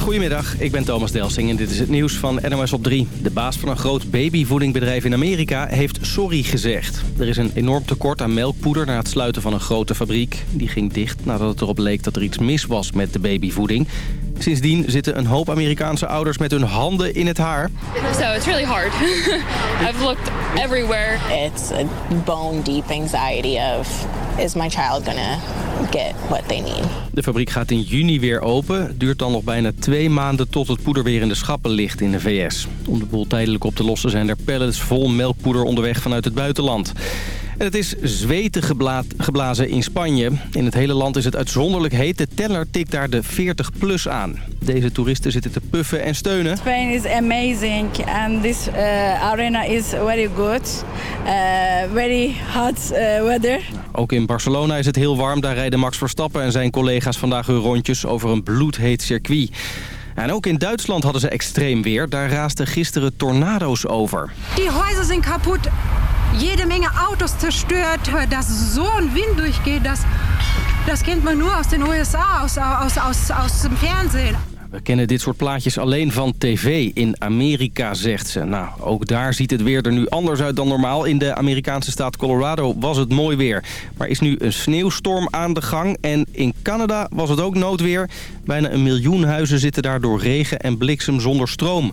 Goedemiddag, ik ben Thomas Delsing en dit is het nieuws van NOS op 3. De baas van een groot babyvoedingbedrijf in Amerika heeft sorry gezegd. Er is een enorm tekort aan melkpoeder na het sluiten van een grote fabriek. Die ging dicht nadat het erop leek dat er iets mis was met de babyvoeding. Sindsdien zitten een hoop Amerikaanse ouders met hun handen in het haar. So it's really hard. I've looked everywhere. It's a bone deep anxiety of is my child gonna get what they need. De fabriek gaat in juni weer open. Duurt dan nog bijna twee maanden tot het poeder weer in de schappen ligt in de VS. Om de boel tijdelijk op te lossen zijn er pallets vol melkpoeder onderweg vanuit het buitenland. En het is zweten geblazen in Spanje. In het hele land is het uitzonderlijk heet. De teller tikt daar de 40 plus aan. Deze toeristen zitten te puffen en steunen. Spain is amazing and this uh, arena is very good. Uh, very hot uh, weather. Ook in Barcelona is het heel warm. Daar rijden Max Verstappen en zijn collega's vandaag hun rondjes over een bloedheet circuit. En ook in Duitsland hadden ze extreem weer. Daar raasden gisteren tornado's over. Die huizen zijn kapot. Jede Menge Autos zerstört. Dass so Wind durchgeht, das, das kennt man nur aus den USA, aus, aus, aus, aus dem Fernsehen. We kennen dit soort plaatjes alleen van tv in Amerika, zegt ze. Nou, ook daar ziet het weer er nu anders uit dan normaal. In de Amerikaanse staat Colorado was het mooi weer. Maar is nu een sneeuwstorm aan de gang. En in Canada was het ook noodweer. Bijna een miljoen huizen zitten daar door regen en bliksem zonder stroom.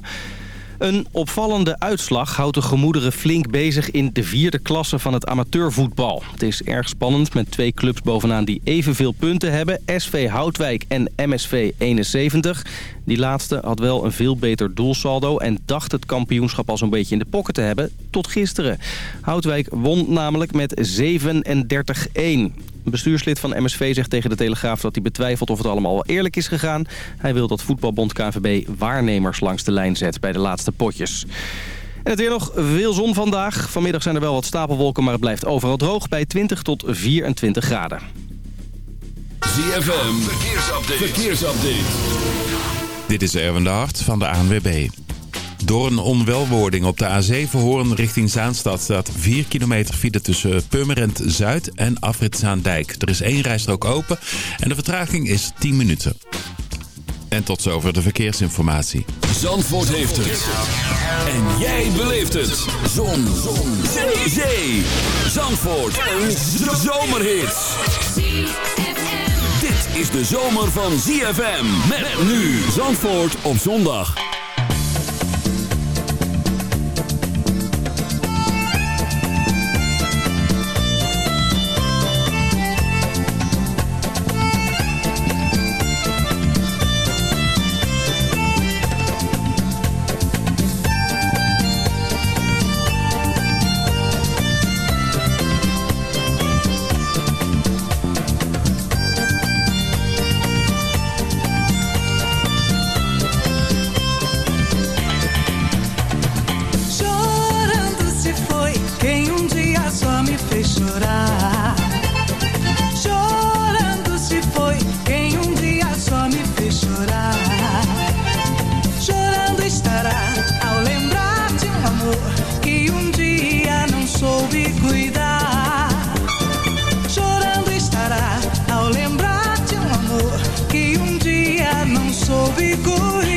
Een opvallende uitslag houdt de gemoederen flink bezig in de vierde klasse van het amateurvoetbal. Het is erg spannend met twee clubs bovenaan die evenveel punten hebben. SV Houtwijk en MSV 71. Die laatste had wel een veel beter doelsaldo en dacht het kampioenschap al zo'n beetje in de pocket te hebben. Tot gisteren. Houtwijk won namelijk met 37-1. Een bestuurslid van MSV zegt tegen de Telegraaf dat hij betwijfelt of het allemaal wel eerlijk is gegaan. Hij wil dat voetbalbond KNVB waarnemers langs de lijn zet bij de laatste potjes. En het weer nog veel zon vandaag. Vanmiddag zijn er wel wat stapelwolken, maar het blijft overal droog bij 20 tot 24 graden. ZFM. Dit is Erwin de Hart van de ANWB. Door een onwelwording op de A7 Hoorn richting Zaanstad staat 4 kilometer file tussen Purmerend Zuid en Afrit Zaandijk. Er is één rijstrook open en de vertraging is 10 minuten. En tot zover de verkeersinformatie. Zandvoort heeft het. En jij beleeft het. Zon. Zon. Zee. Zandvoort. Een zomerhit. Dit is de zomer van ZFM. Met nu Zandvoort op zondag. so be good.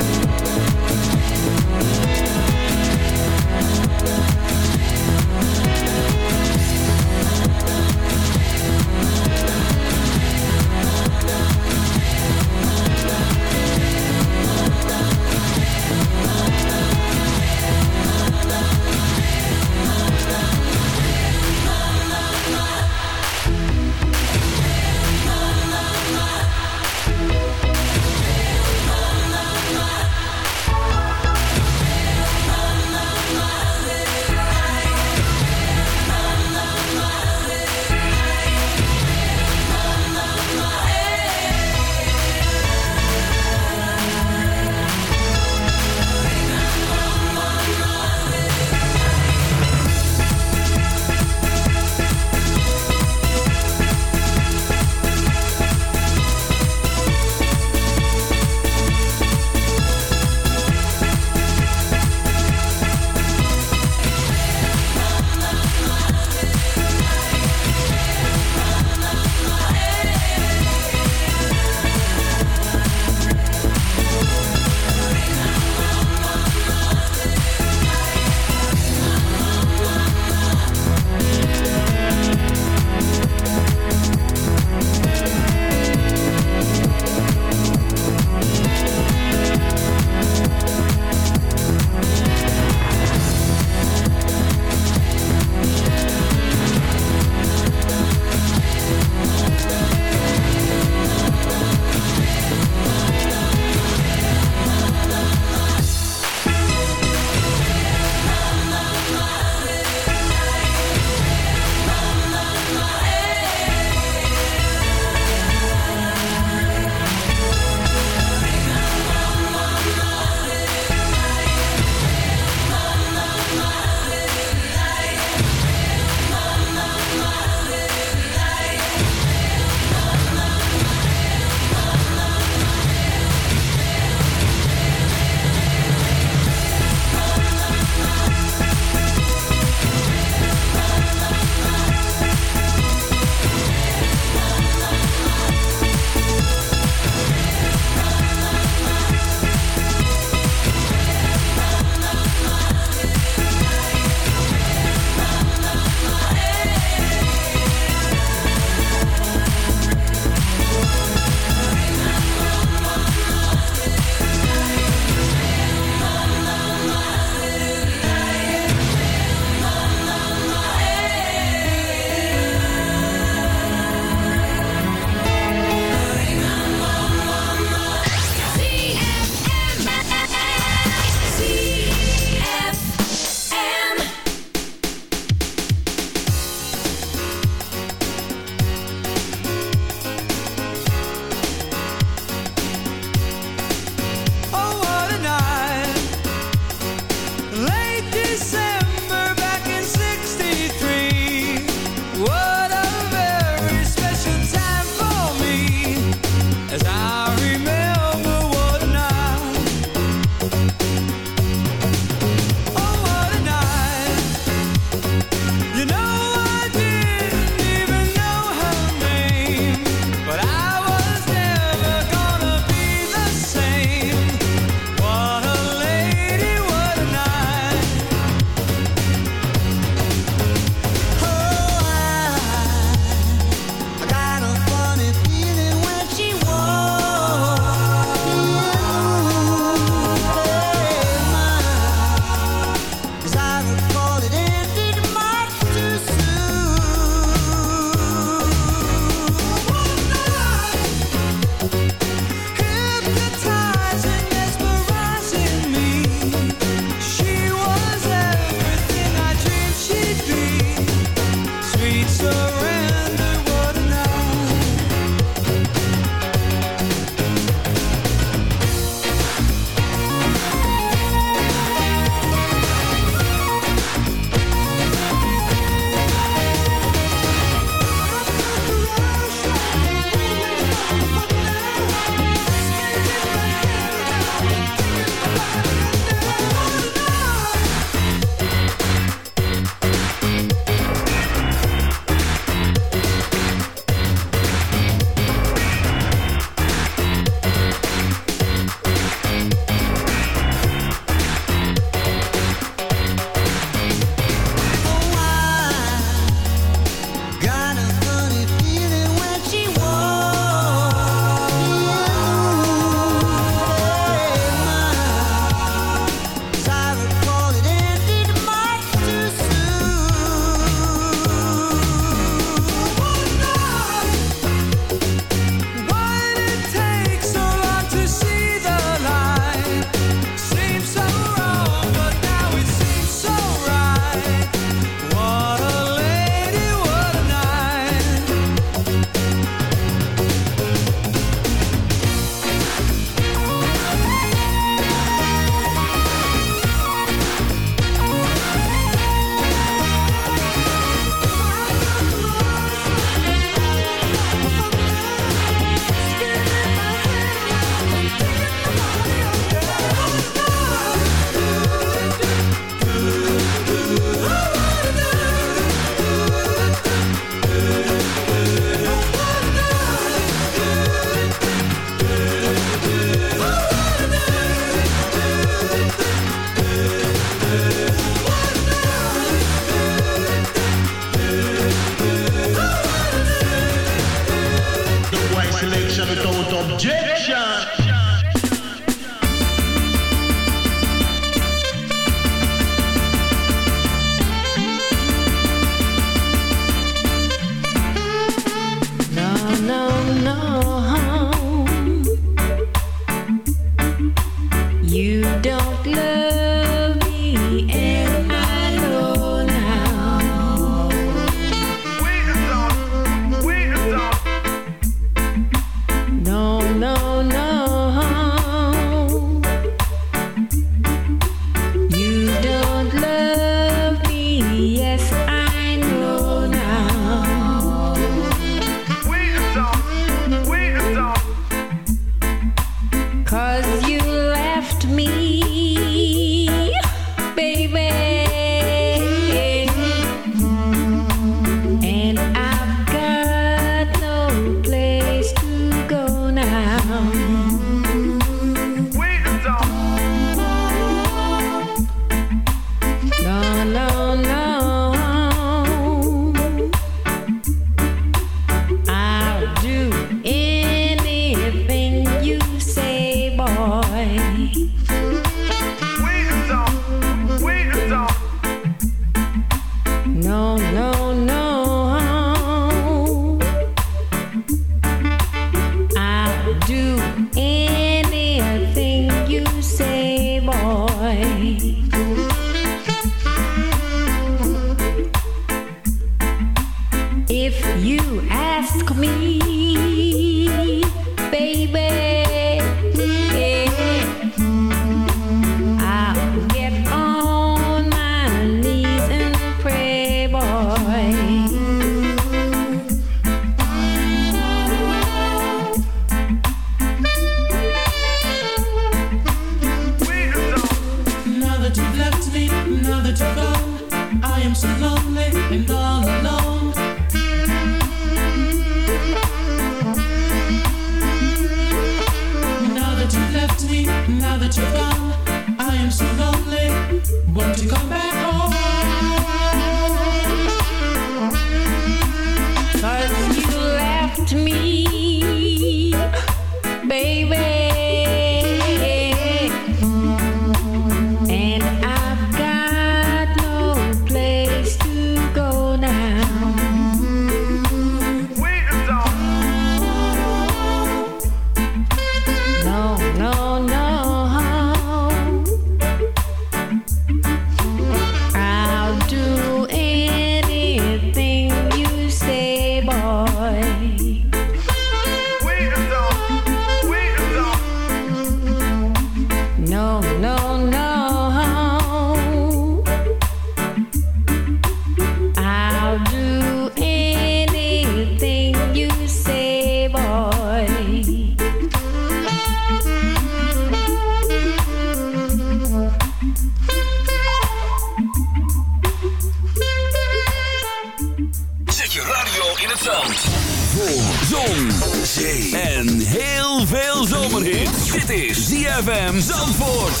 Zon, zee en heel veel zomerhit. Dit is ZFM Zandvoort.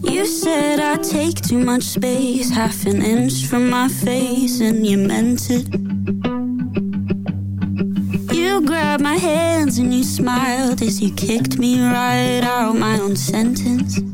You said I take too much space, half an inch from my face, and you meant it. You grabbed my hands and you smiled as you kicked me right out my own sentence.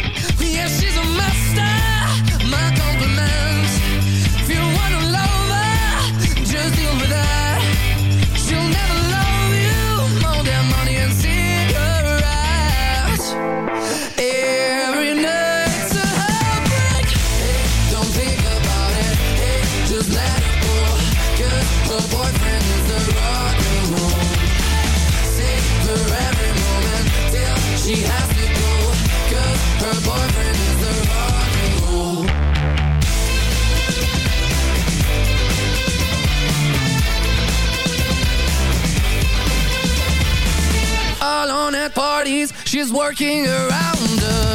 parties, she's working around us.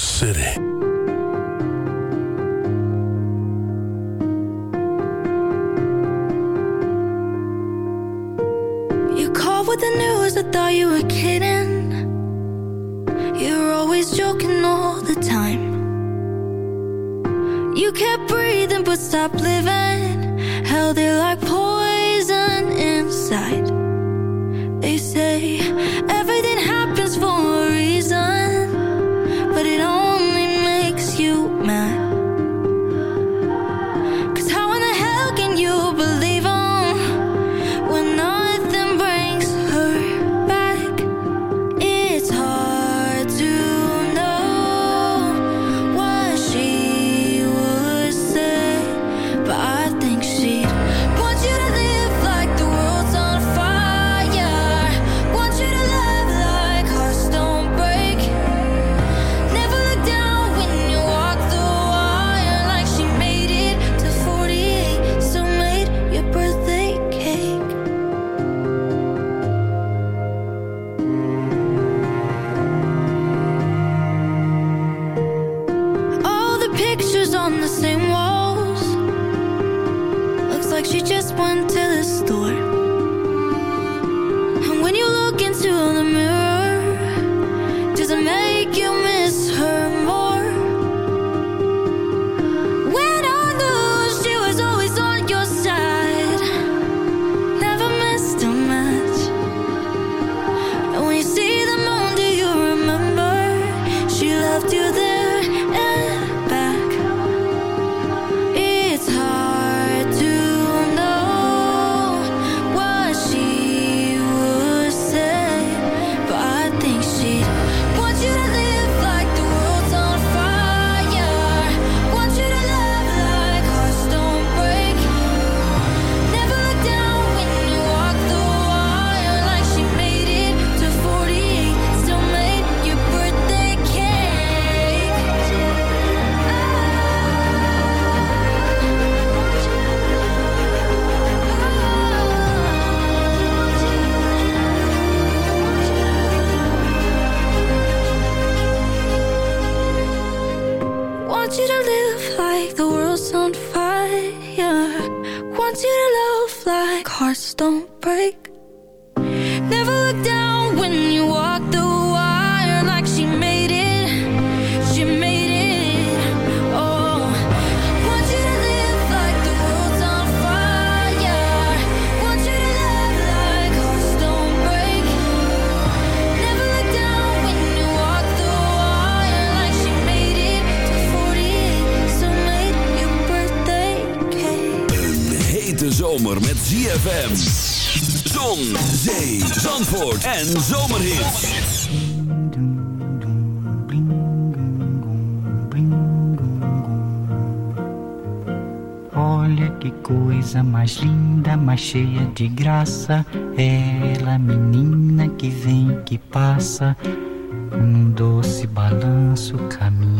city. You called with the news, I thought you were kidding. En. Olha que coisa mais linda, mais cheia de graça. Ela, menina que vem, que passa, num doce balanço, caminho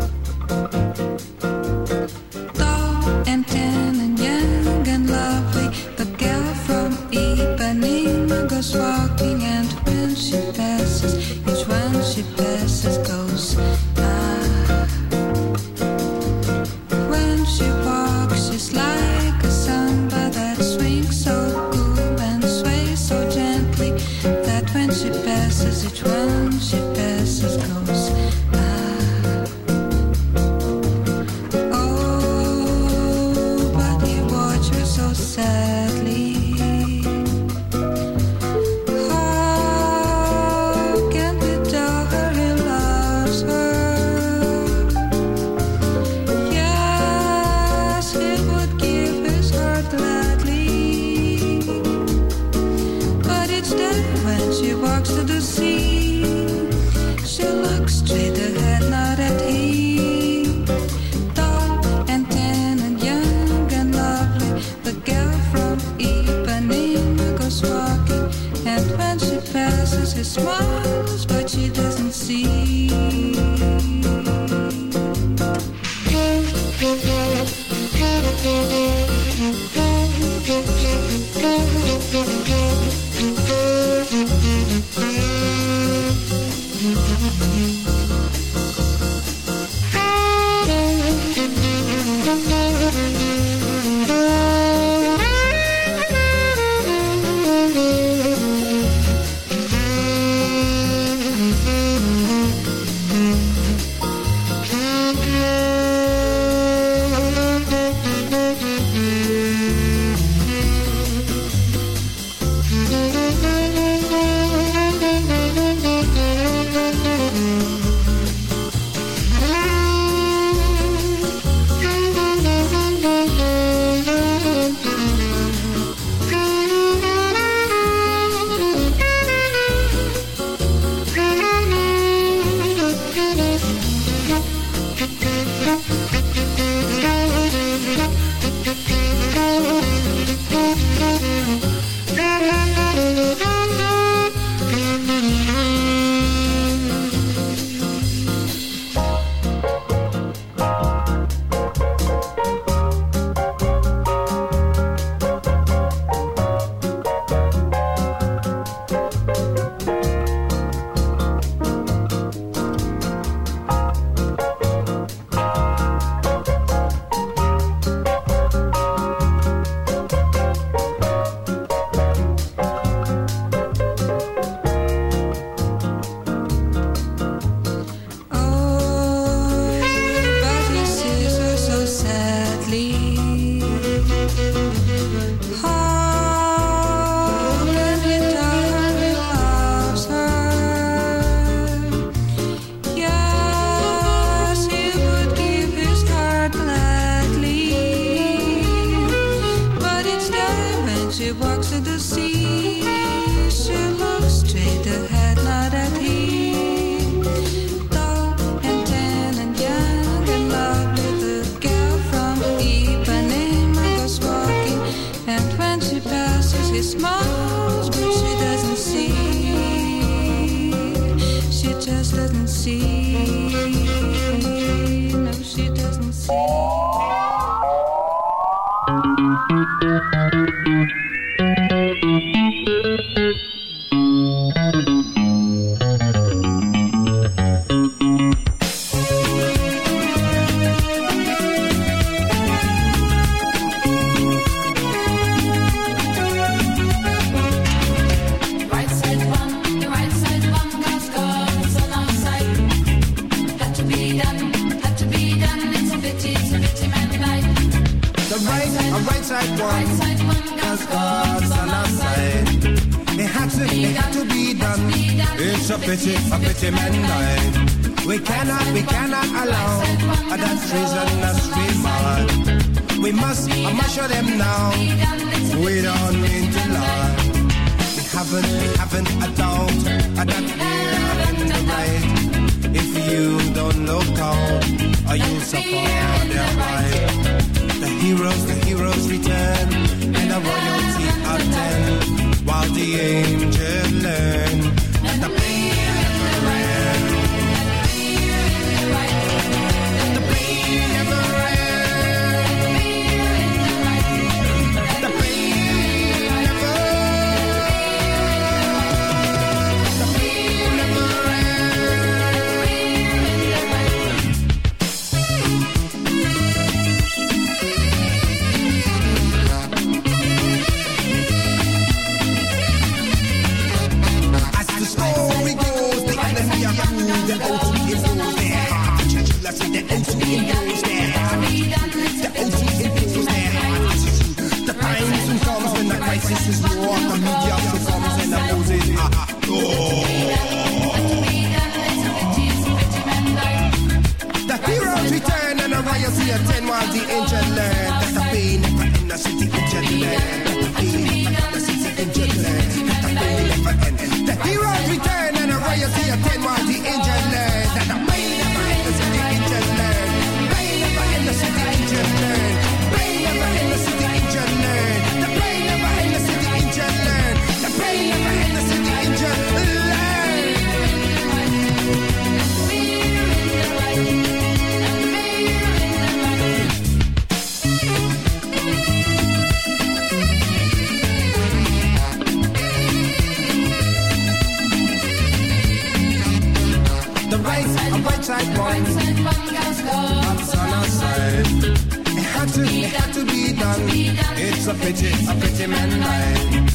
a pretty, a pretty man dying.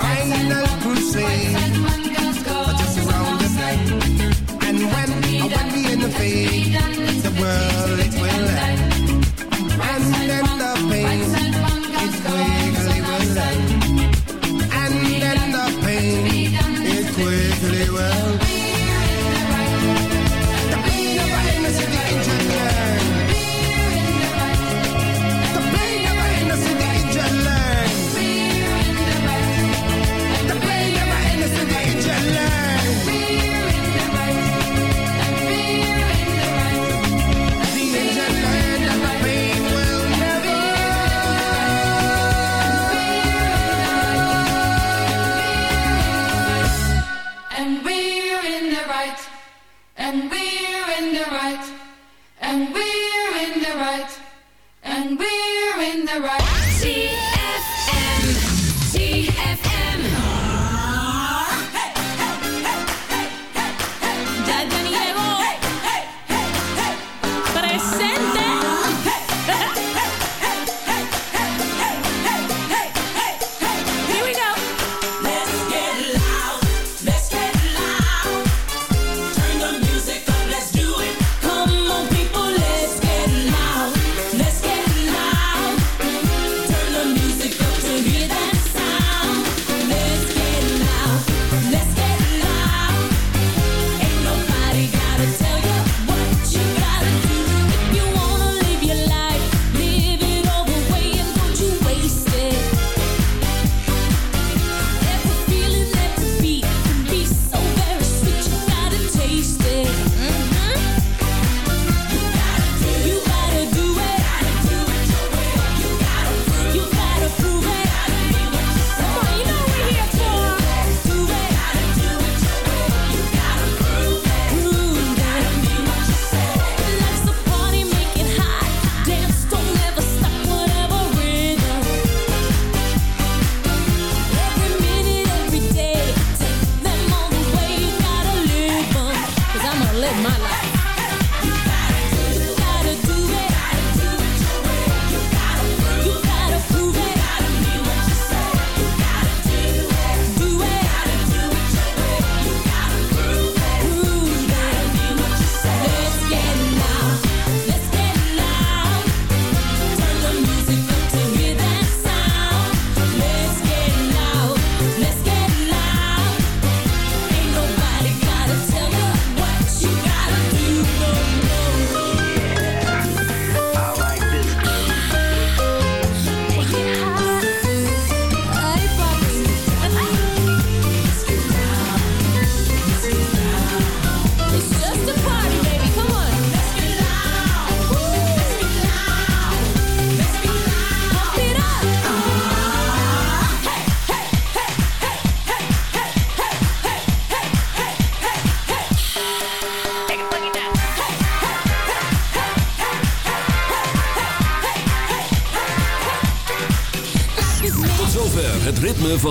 Final crusade, just around the bend. And when, when we in the fade, the world it will end.